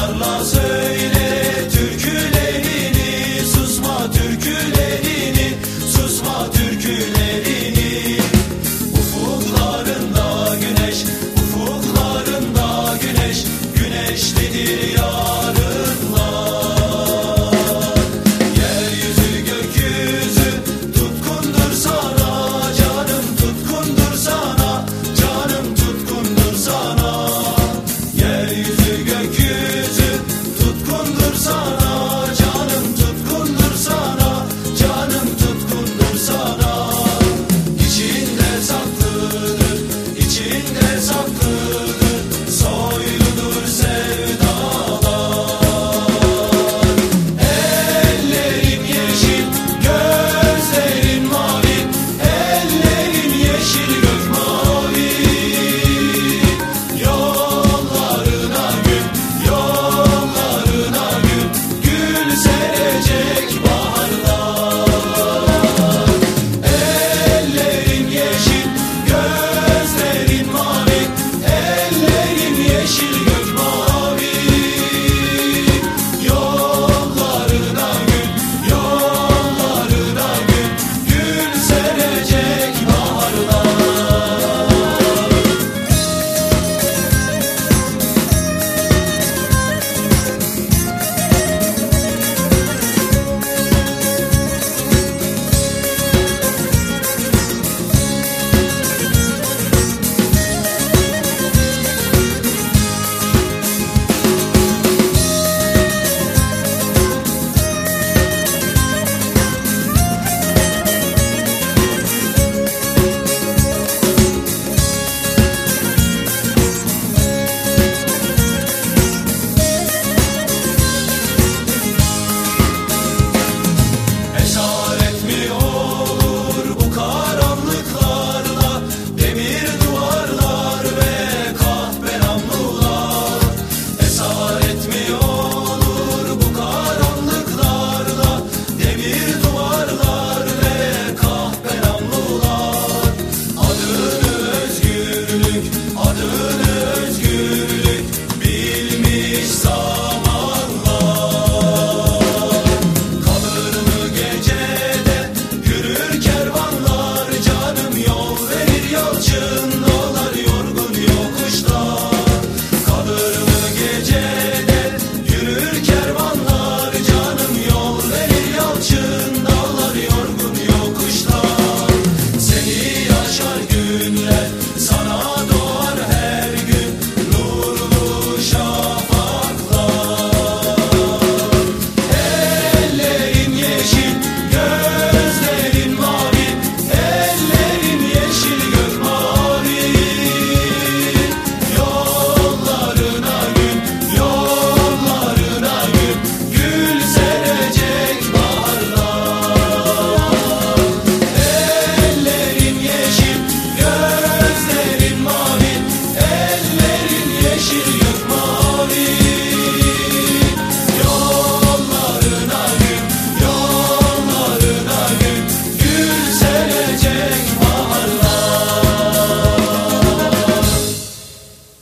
Onlarla söyle.